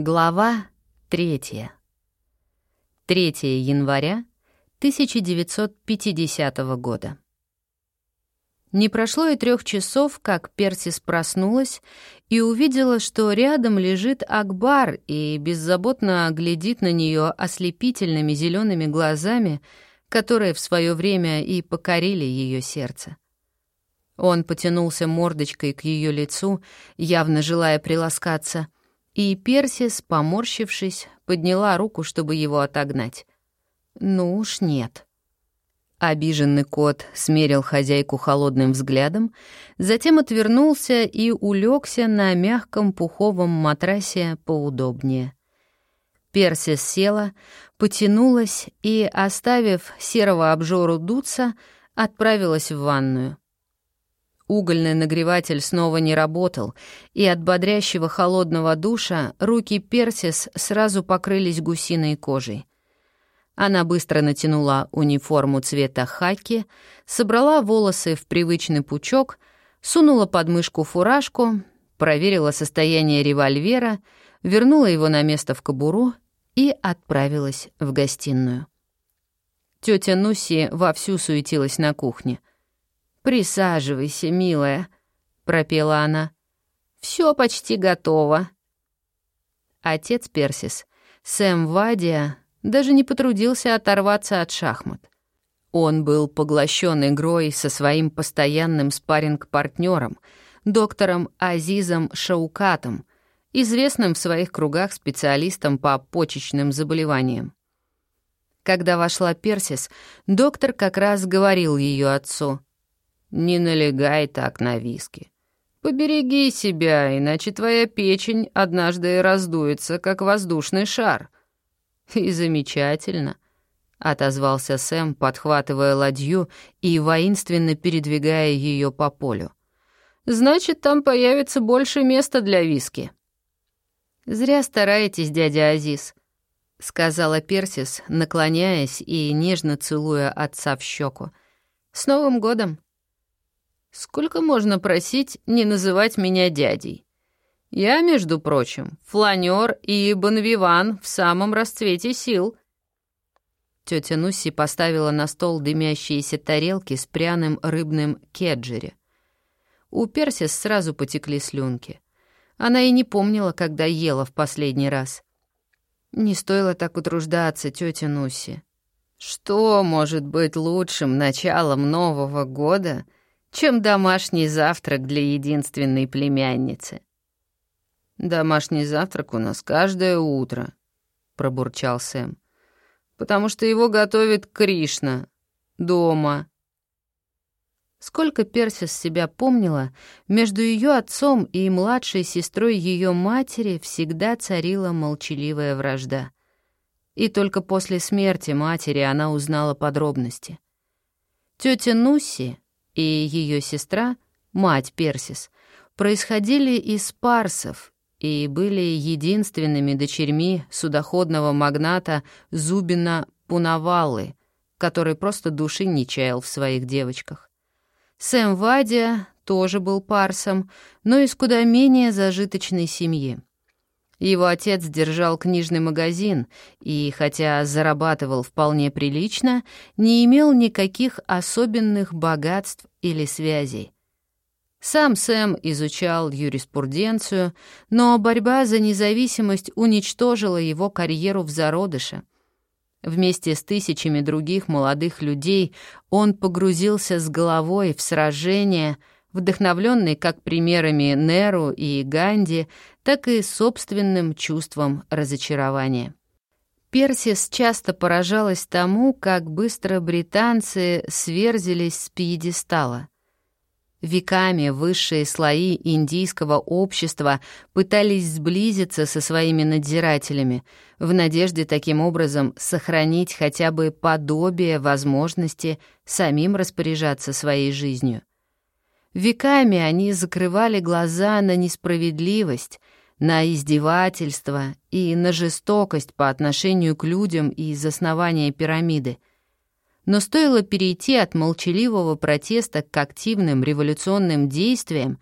Глава третья. 3 января 1950 года. Не прошло и трех часов, как Персис проснулась и увидела, что рядом лежит Акбар и беззаботно глядит на нее ослепительными зелеными глазами, которые в свое время и покорили ее сердце. Он потянулся мордочкой к ее лицу, явно желая приласкаться — и Персис, поморщившись, подняла руку, чтобы его отогнать. «Ну уж нет». Обиженный кот смерил хозяйку холодным взглядом, затем отвернулся и улегся на мягком пуховом матрасе поудобнее. Персис села, потянулась и, оставив серого обжору дуться, отправилась в ванную. Угольный нагреватель снова не работал, и от бодрящего холодного душа руки Персис сразу покрылись гусиной кожей. Она быстро натянула униформу цвета хаки, собрала волосы в привычный пучок, сунула под мышку фуражку, проверила состояние револьвера, вернула его на место в кобуру и отправилась в гостиную. Тетя Нуси вовсю суетилась на кухне — «Присаживайся, милая», — пропела она. «Все почти готово». Отец Персис, Сэм Вадия, даже не потрудился оторваться от шахмат. Он был поглощен игрой со своим постоянным спарринг-партнером, доктором Азизом Шаукатом, известным в своих кругах специалистом по почечным заболеваниям. Когда вошла Персис, доктор как раз говорил ее отцу — не налегай так на виски. Побереги себя, иначе твоя печень однажды раздуется, как воздушный шар. И замечательно, — отозвался Сэм, подхватывая ладью и воинственно передвигая ее по полю. «Значит, там появится больше места для виски». «Зря стараетесь, дядя Азиз», — сказала Персис, наклоняясь и нежно целуя отца в щеку. «С Новым годом!» Сколько можно просить не называть меня дядей? Я, между прочим, фланер и бонвиван в самом расцвете сил. Тетя Нусси поставила на стол дымящиеся тарелки с пряным рыбным кеджери. У Персис сразу потекли слюнки. Она и не помнила, когда ела в последний раз. Не стоило так утруждаться, тетя Нусси. Что может быть лучшим началом Нового года — чем домашний завтрак для единственной племянницы. «Домашний завтрак у нас каждое утро», — пробурчал Сэм, «потому что его готовит Кришна дома». Сколько Персис себя помнила, между ее отцом и младшей сестрой ее матери всегда царила молчаливая вражда. И только после смерти матери она узнала подробности. Тетя Нуси, и ее сестра, мать Персис, происходили из парсов и были единственными дочерьми судоходного магната Зубина Пунавалы, который просто души не чаял в своих девочках. Сэм Вадия тоже был парсом, но из куда менее зажиточной семьи. Его отец держал книжный магазин и, хотя зарабатывал вполне прилично, не имел никаких особенных богатств или связей. Сам Сэм изучал юриспруденцию, но борьба за независимость уничтожила его карьеру в зародыше. Вместе с тысячами других молодых людей он погрузился с головой в сражение — вдохновленный как примерами Неру и Ганди, так и собственным чувством разочарования. Персис часто поражалась тому, как быстро британцы сверзились с пьедестала. Веками высшие слои индийского общества пытались сблизиться со своими надзирателями, в надежде таким образом сохранить хотя бы подобие возможности самим распоряжаться своей жизнью. Веками они закрывали глаза на несправедливость, на издевательство и на жестокость по отношению к людям из основания пирамиды. Но стоило перейти от молчаливого протеста к активным революционным действиям,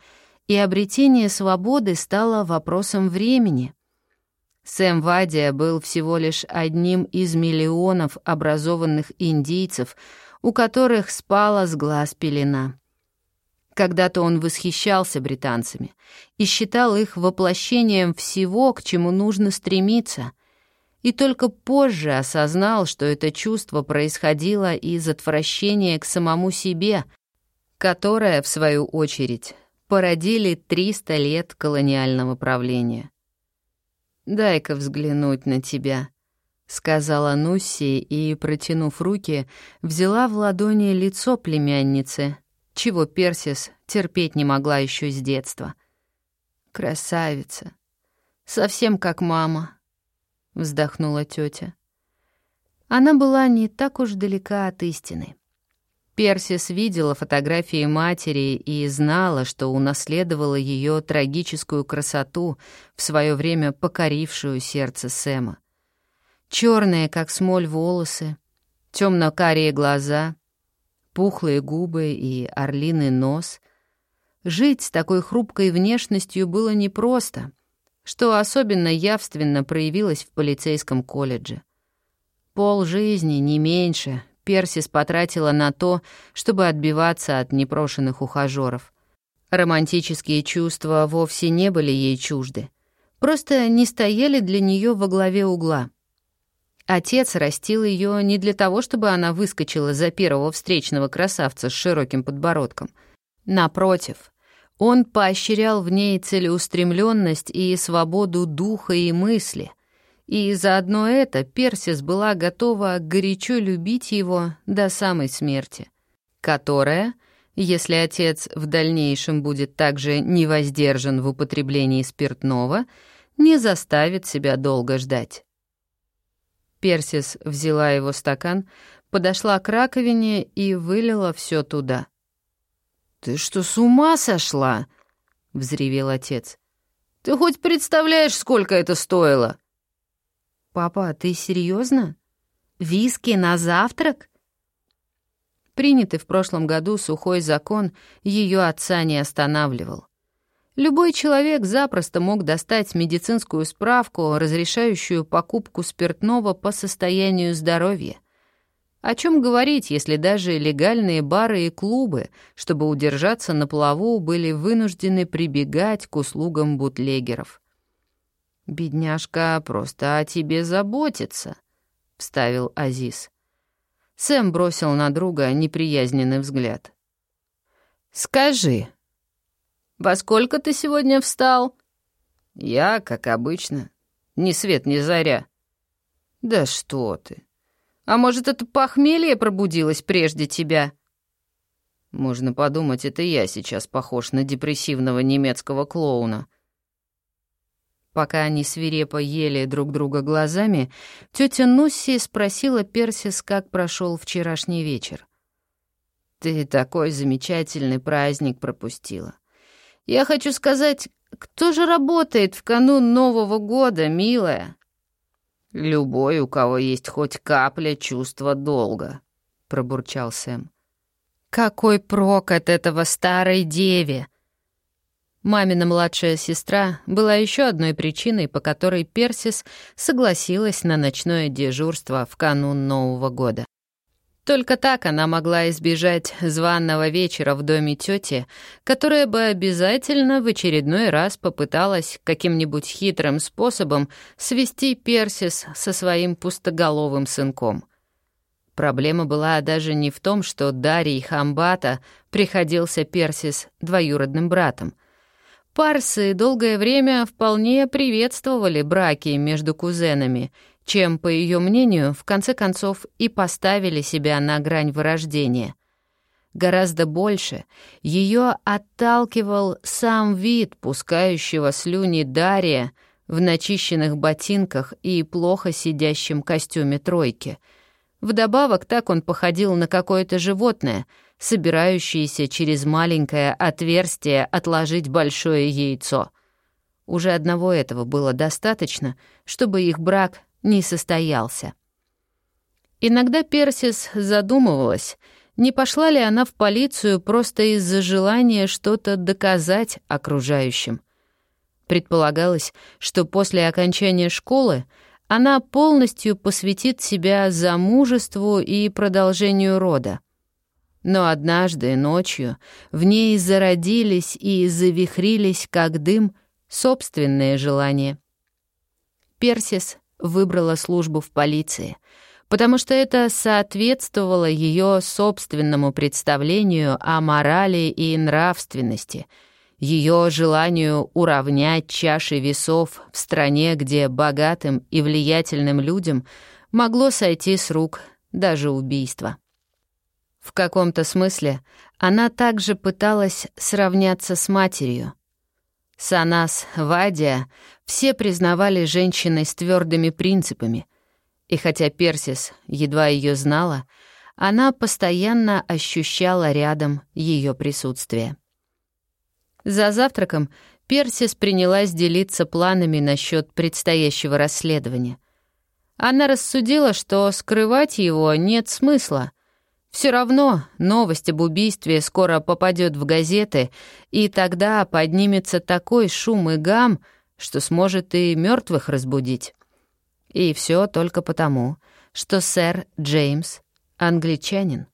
и обретение свободы стало вопросом времени. Сэм Вадия был всего лишь одним из миллионов образованных индийцев, у которых спала с глаз пелена. Когда-то он восхищался британцами и считал их воплощением всего, к чему нужно стремиться, и только позже осознал, что это чувство происходило из отвращения к самому себе, которое, в свою очередь, породили 300 лет колониального правления. «Дай-ка взглянуть на тебя», — сказала Нусси и, протянув руки, взяла в ладони лицо племянницы — чего Персис терпеть не могла еще с детства. «Красавица! Совсем как мама!» — вздохнула тетя. Она была не так уж далека от истины. Персис видела фотографии матери и знала, что унаследовала ее трагическую красоту, в свое время покорившую сердце Сэма. Черные, как смоль, волосы, темно-карие глаза — пухлые губы и орлиный нос. Жить с такой хрупкой внешностью было непросто, что особенно явственно проявилось в полицейском колледже. Пол жизни, не меньше, Персис потратила на то, чтобы отбиваться от непрошенных ухажеров. Романтические чувства вовсе не были ей чужды, просто не стояли для нее во главе угла — Отец растил ее не для того, чтобы она выскочила за первого встречного красавца с широким подбородком. Напротив, он поощрял в ней целеустремленность и свободу духа и мысли. И заодно это Персис была готова горячо любить его до самой смерти, которая, если отец в дальнейшем будет также невоздержан в употреблении спиртного, не заставит себя долго ждать. Персис взяла его стакан, подошла к раковине и вылила все туда. «Ты что, с ума сошла?» — взревел отец. «Ты хоть представляешь, сколько это стоило?» «Папа, ты серьезно? Виски на завтрак?» Принятый в прошлом году сухой закон ее отца не останавливал. Любой человек запросто мог достать медицинскую справку, разрешающую покупку спиртного по состоянию здоровья. О чем говорить, если даже легальные бары и клубы, чтобы удержаться на плаву, были вынуждены прибегать к услугам бутлегеров? «Бедняжка просто о тебе заботится», — вставил Азиз. Сэм бросил на друга неприязненный взгляд. «Скажи», во сколько ты сегодня встал?» «Я, как обычно. Ни свет, ни заря». «Да что ты! А может, это похмелье пробудилось прежде тебя?» Можно подумать, это я сейчас похож на депрессивного немецкого клоуна. Пока они свирепо ели друг друга глазами, тетя Нусси спросила Персис, как прошел вчерашний вечер. «Ты такой замечательный праздник пропустила. Я хочу сказать, кто же работает в канун Нового года, милая? Любой, у кого есть хоть капля чувства долга, пробурчал Сэм. Какой прок от этого старой деве? Мамина младшая сестра была еще одной причиной, по которой Персис согласилась на ночное дежурство в канун Нового года. Только так она могла избежать званного вечера в доме тети, которая бы обязательно в очередной раз попыталась каким-нибудь хитрым способом свести Персис со своим пустоголовым сынком. Проблема была даже не в том, что Дарий Хамбата приходился Персис двоюродным братом. Парсы долгое время вполне приветствовали браки между кузенами — чем, по ее мнению, в конце концов и поставили себя на грань вырождения. Гораздо больше ее отталкивал сам вид пускающего слюни Дария в начищенных ботинках и плохо сидящем костюме тройки. Вдобавок так он походил на какое-то животное, собирающееся через маленькое отверстие отложить большое яйцо. Уже одного этого было достаточно, чтобы их брак не состоялся. Иногда Персис задумывалась, не пошла ли она в полицию просто из-за желания что-то доказать окружающим. Предполагалось, что после окончания школы она полностью посвятит себя замужеству и продолжению рода. Но однажды ночью в ней зародились и завихрились, как дым, собственные желания. Персис выбрала службу в полиции, потому что это соответствовало ее собственному представлению о морали и нравственности, ее желанию уравнять чаши весов в стране, где богатым и влиятельным людям могло сойти с рук даже убийство. В каком-то смысле она также пыталась сравняться с матерью. Санас, Вадия все признавали женщиной с твердыми принципами, и хотя Персис едва ее знала, она постоянно ощущала рядом ее присутствие. За завтраком Персис принялась делиться планами насчет предстоящего расследования. Она рассудила, что скрывать его нет смысла, все равно новость об убийстве скоро попадет в газеты, и тогда поднимется такой шум и гам, что сможет и мертвых разбудить. И все только потому, что сэр Джеймс — англичанин.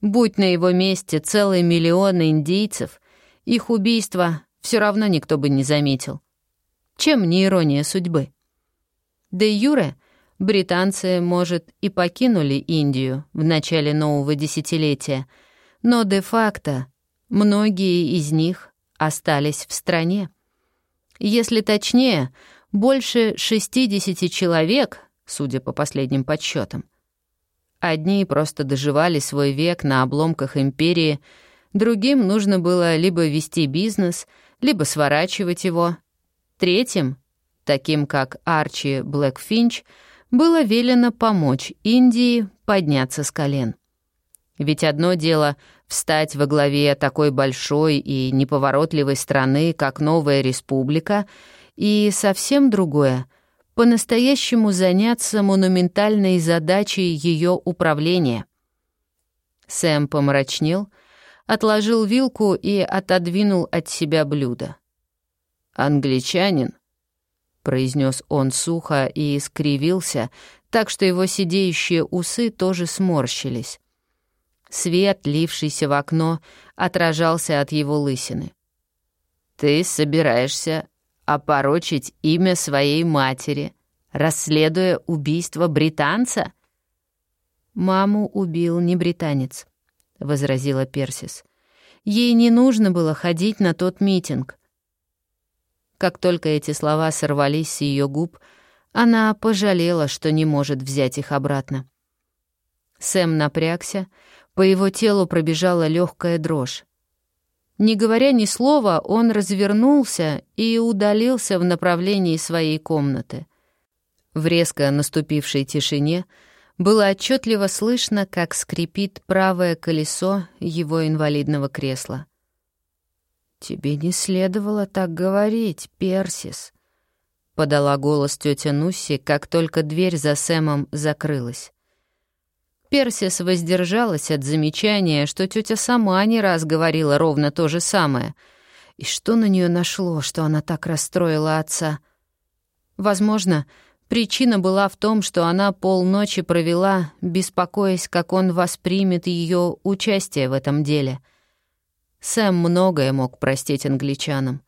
Будь на его месте целый миллион индейцев, их убийство все равно никто бы не заметил. Чем не ирония судьбы? Де Юре — Британцы, может, и покинули Индию в начале нового десятилетия, но де-факто многие из них остались в стране. Если точнее, больше 60 человек, судя по последним подсчетам. Одни просто доживали свой век на обломках империи, другим нужно было либо вести бизнес, либо сворачивать его. Третьим, таким как Арчи Блэкфинч, было велено помочь Индии подняться с колен. Ведь одно дело встать во главе такой большой и неповоротливой страны, как Новая Республика, и совсем другое — по-настоящему заняться монументальной задачей ее управления. Сэм помрачнел, отложил вилку и отодвинул от себя блюдо. «Англичанин», произнес он сухо и скривился, так что его сидеющие усы тоже сморщились. Свет, лившийся в окно, отражался от его лысины. «Ты собираешься опорочить имя своей матери, расследуя убийство британца?» «Маму убил не британец», — возразила Персис. «Ей не нужно было ходить на тот митинг. Как только эти слова сорвались с ее губ, она пожалела, что не может взять их обратно. Сэм напрягся, по его телу пробежала легкая дрожь. Не говоря ни слова, он развернулся и удалился в направлении своей комнаты. В резко наступившей тишине было отчетливо слышно, как скрипит правое колесо его инвалидного кресла. «Тебе не следовало так говорить, Персис», — подала голос тетя Нусси, как только дверь за Сэмом закрылась. Персис воздержалась от замечания, что тетя сама не раз говорила ровно то же самое. И что на нее нашло, что она так расстроила отца? Возможно, причина была в том, что она полночи провела, беспокоясь, как он воспримет ее участие в этом деле — Сэм многое мог простить англичанам,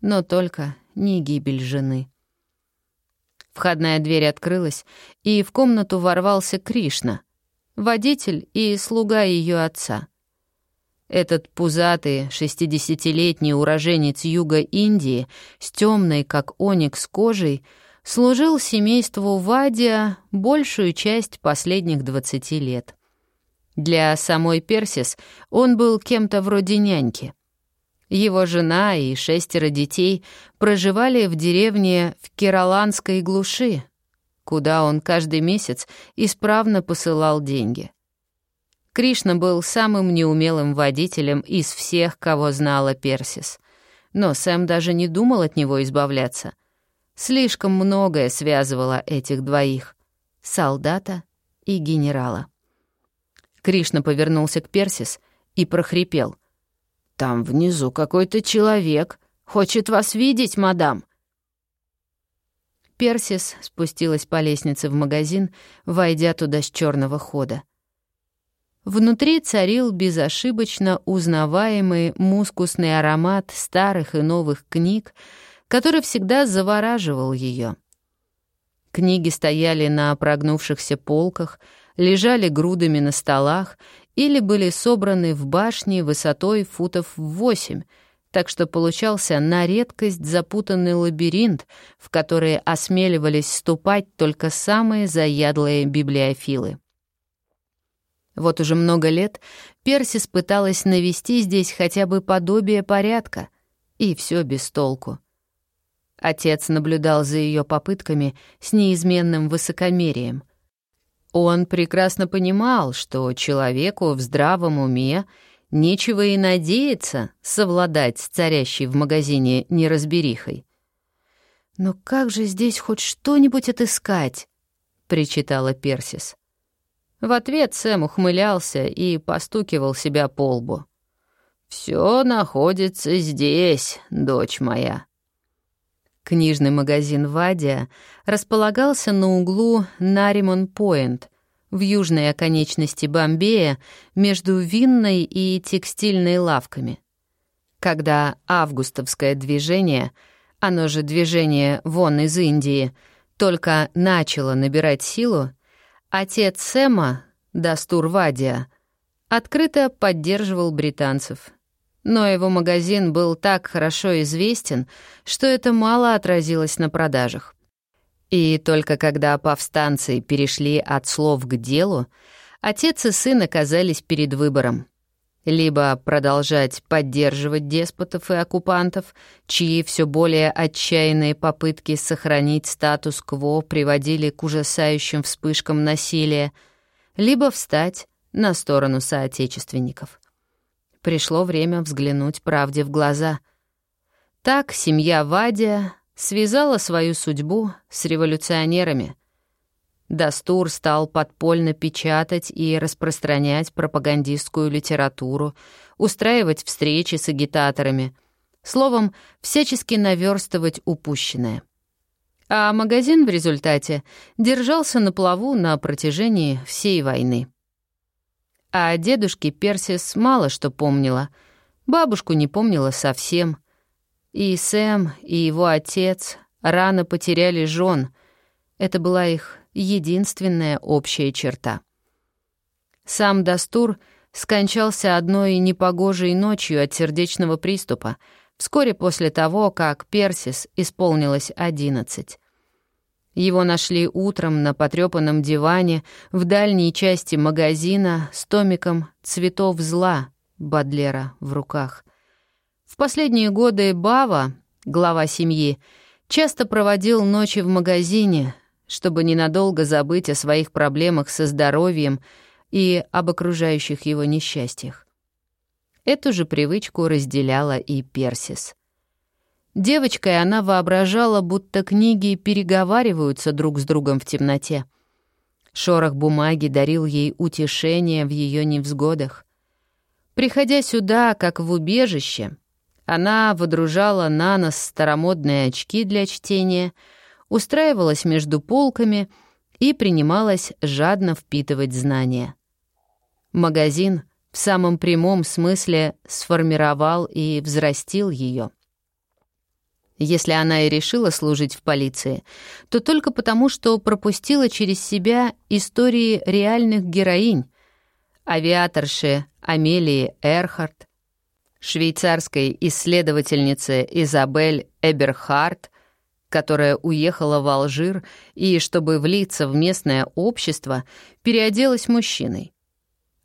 но только не гибель жены. Входная дверь открылась, и в комнату ворвался Кришна, водитель и слуга ее отца. Этот пузатый, шестидесятилетний уроженец юга Индии с темной, как оникс, кожей служил семейству Вадия большую часть последних двадцати лет. Для самой Персис он был кем-то вроде няньки. Его жена и шестеро детей проживали в деревне в Кераланской глуши, куда он каждый месяц исправно посылал деньги. Кришна был самым неумелым водителем из всех, кого знала Персис. Но Сэм даже не думал от него избавляться. Слишком многое связывало этих двоих — солдата и генерала. Кришна повернулся к Персис и прохрипел. «Там внизу какой-то человек. Хочет вас видеть, мадам». Персис спустилась по лестнице в магазин, войдя туда с черного хода. Внутри царил безошибочно узнаваемый мускусный аромат старых и новых книг, который всегда завораживал ее. Книги стояли на прогнувшихся полках, лежали грудами на столах или были собраны в башне высотой футов в восемь, так что получался на редкость запутанный лабиринт, в который осмеливались ступать только самые заядлые библиофилы. Вот уже много лет Персис пыталась навести здесь хотя бы подобие порядка, и все без толку. Отец наблюдал за ее попытками с неизменным высокомерием. Он прекрасно понимал, что человеку в здравом уме нечего и надеяться совладать с царящей в магазине неразберихой. «Но как же здесь хоть что-нибудь отыскать?» — причитала Персис. В ответ Сэм ухмылялся и постукивал себя по лбу. «Все находится здесь, дочь моя». Книжный магазин «Вадия» располагался на углу Наримон-Пойнт, в южной оконечности Бомбея, между винной и текстильной лавками. Когда августовское движение, оно же движение вон из Индии, только начало набирать силу, отец Сэма, Дастур Вадия, открыто поддерживал британцев — но его магазин был так хорошо известен, что это мало отразилось на продажах. И только когда повстанцы перешли от слов к делу, отец и сын оказались перед выбором. Либо продолжать поддерживать деспотов и оккупантов, чьи все более отчаянные попытки сохранить статус-кво приводили к ужасающим вспышкам насилия, либо встать на сторону соотечественников пришло время взглянуть правде в глаза. Так семья Вадия связала свою судьбу с революционерами. Дастур стал подпольно печатать и распространять пропагандистскую литературу, устраивать встречи с агитаторами, словом, всячески наверстывать упущенное. А магазин в результате держался на плаву на протяжении всей войны. А о дедушке Персис мало что помнила. Бабушку не помнила совсем. И Сэм, и его отец рано потеряли жен. Это была их единственная общая черта. Сам Дастур скончался одной непогожей ночью от сердечного приступа, вскоре после того, как Персис исполнилось одиннадцать. Его нашли утром на потрёпанном диване в дальней части магазина с томиком «Цветов зла» Бадлера в руках. В последние годы Бава, глава семьи, часто проводил ночи в магазине, чтобы ненадолго забыть о своих проблемах со здоровьем и об окружающих его несчастьях. Эту же привычку разделяла и Персис — Девочкой она воображала, будто книги переговариваются друг с другом в темноте. Шорох бумаги дарил ей утешение в ее невзгодах. Приходя сюда, как в убежище, она водружала на нос старомодные очки для чтения, устраивалась между полками и принималась жадно впитывать знания. Магазин в самом прямом смысле сформировал и взрастил ее. Если она и решила служить в полиции, то только потому, что пропустила через себя истории реальных героинь. Авиаторши Амелии Эрхард, швейцарской исследовательницы Изабель Эберхарт, которая уехала в Алжир и, чтобы влиться в местное общество, переоделась мужчиной.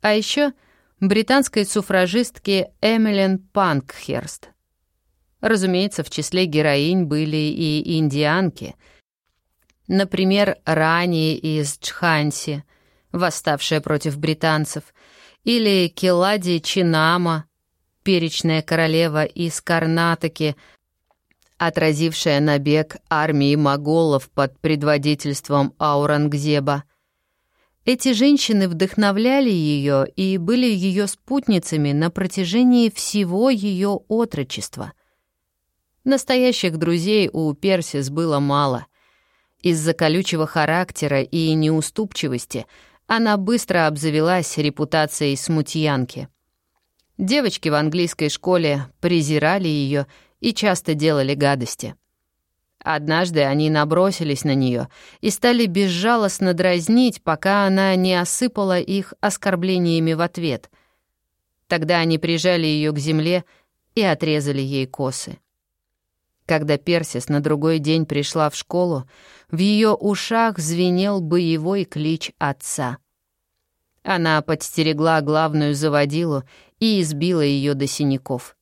А еще британской суфражистки Эмилен Панкхерст — Разумеется, в числе героинь были и индианки. Например, Рани из Чханси, восставшая против британцев, или Келади Чинама, перечная королева из Карнатоки, отразившая набег армии моголов под предводительством Аурангзеба. Эти женщины вдохновляли ее и были ее спутницами на протяжении всего ее отрочества — Настоящих друзей у Персис было мало. Из-за колючего характера и неуступчивости она быстро обзавелась репутацией смутьянки. Девочки в английской школе презирали ее и часто делали гадости. Однажды они набросились на нее и стали безжалостно дразнить, пока она не осыпала их оскорблениями в ответ. Тогда они прижали ее к земле и отрезали ей косы. Когда Персис на другой день пришла в школу, в ее ушах звенел боевой клич отца. Она подстерегла главную заводилу и избила ее до синяков.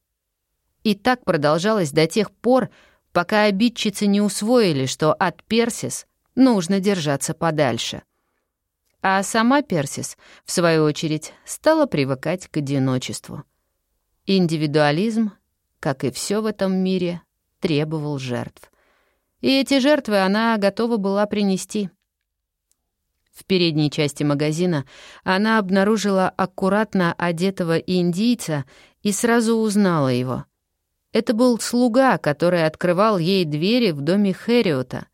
И так продолжалось до тех пор, пока обидчицы не усвоили, что от Персис нужно держаться подальше. А сама Персис, в свою очередь, стала привыкать к одиночеству. Индивидуализм, как и все в этом мире, требовал жертв. И эти жертвы она готова была принести. В передней части магазина она обнаружила аккуратно одетого индийца и сразу узнала его — это был слуга, который открывал ей двери в доме Хэриота.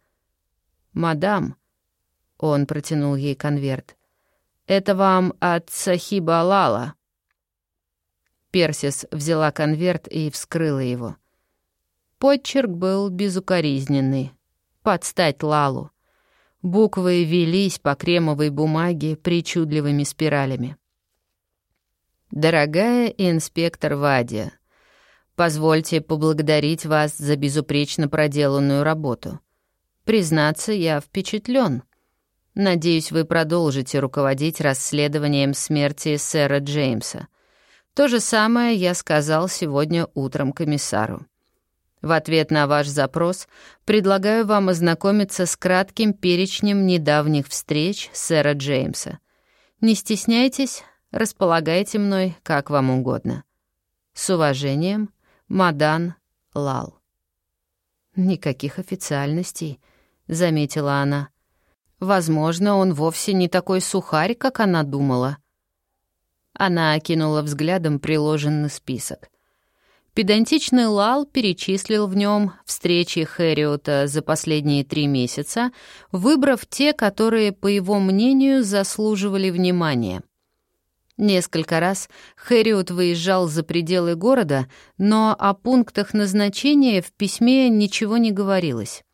«Мадам», — он протянул ей конверт, — «это вам от Сахиба Лала». Персис взяла конверт и вскрыла его. Подчерк был безукоризненный, под стать Лалу. Буквы велись по кремовой бумаге причудливыми спиралями. «Дорогая инспектор Вадия», Позвольте поблагодарить вас за безупречно проделанную работу. Признаться, я впечатлен. Надеюсь, вы продолжите руководить расследованием смерти сэра Джеймса. То же самое я сказал сегодня утром комиссару. В ответ на ваш запрос предлагаю вам ознакомиться с кратким перечнем недавних встреч сэра Джеймса. Не стесняйтесь, располагайте мной как вам угодно. С уважением, Мадан Лал. «Никаких официальностей», — заметила она. «Возможно, он вовсе не такой сухарь, как она думала». Она окинула взглядом приложенный список. Педантичный Лал перечислил в нем встречи Хэриота за последние три месяца, выбрав те, которые, по его мнению, заслуживали внимания. Несколько раз Хэриот выезжал за пределы города, но о пунктах назначения в письме ничего не говорилось.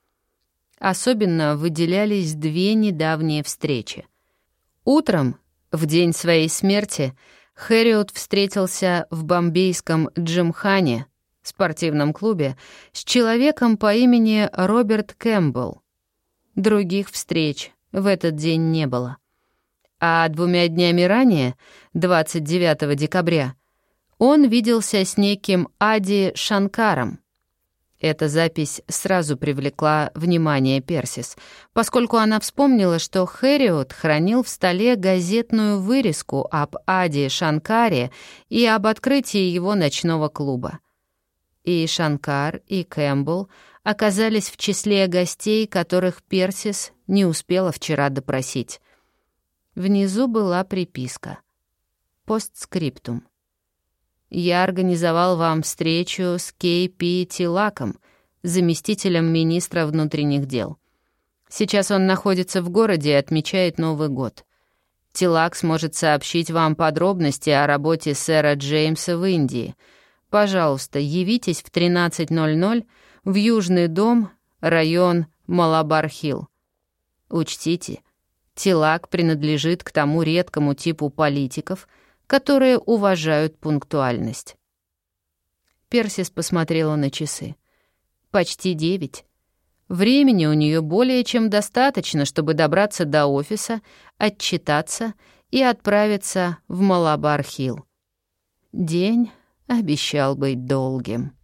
Особенно выделялись две недавние встречи. Утром, в день своей смерти, Хэриот встретился в бомбейском Джимхане, спортивном клубе, с человеком по имени Роберт Кэмпбелл. Других встреч в этот день не было. А двумя днями ранее, 29 декабря, он виделся с неким Ади Шанкаром. Эта запись сразу привлекла внимание Персис, поскольку она вспомнила, что Хэриот хранил в столе газетную вырезку об Ади Шанкаре и об открытии его ночного клуба. И Шанкар, и Кэмпбелл оказались в числе гостей, которых Персис не успела вчера допросить. Внизу была приписка. Постскриптум. «Я организовал вам встречу с Кей Пи Тилаком, заместителем министра внутренних дел. Сейчас он находится в городе и отмечает Новый год. Тилак сможет сообщить вам подробности о работе сэра Джеймса в Индии. Пожалуйста, явитесь в 13.00 в Южный дом, район Малабар-Хилл. Учтите, Тилак принадлежит к тому редкому типу политиков, которые уважают пунктуальность. Персис посмотрела на часы. Почти девять. Времени у нее более чем достаточно, чтобы добраться до офиса, отчитаться и отправиться в Малабар-Хилл. День обещал быть долгим.